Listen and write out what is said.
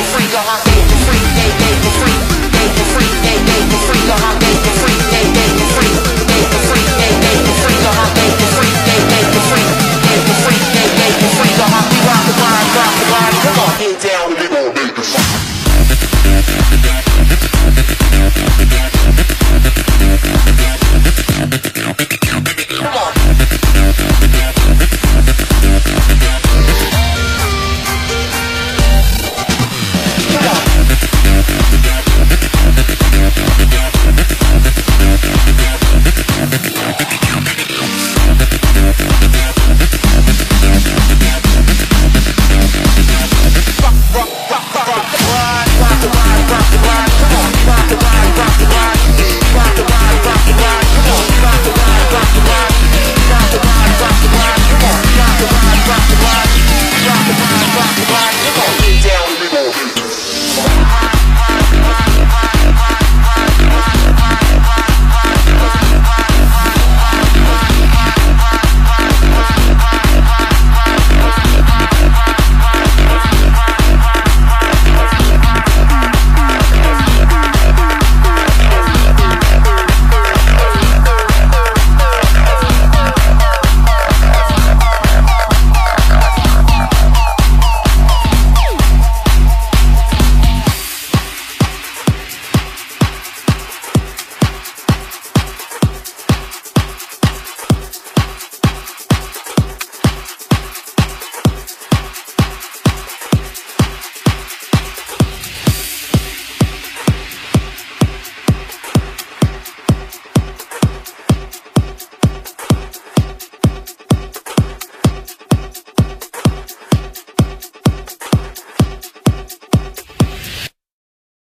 freak, uh-huh.